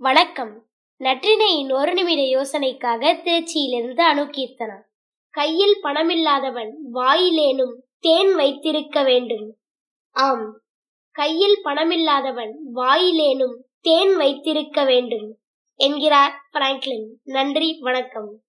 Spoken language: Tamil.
வணக்கம். நற்றினையின் ஒரு நிமிட யோசனைக்காக திருச்சியிலிருந்து அணுகீர்த்தனா கையில் பணமில்லாதவன் வாயிலேனும் தேன் வைத்திருக்க வேண்டும். ஆம். கையில் பணமில்லாதவன் வாயிலேனும் தேன் வைத்திருக்க வேண்டும். என்கிறார் பிராங்க்லின். நன்றி வணக்கம்.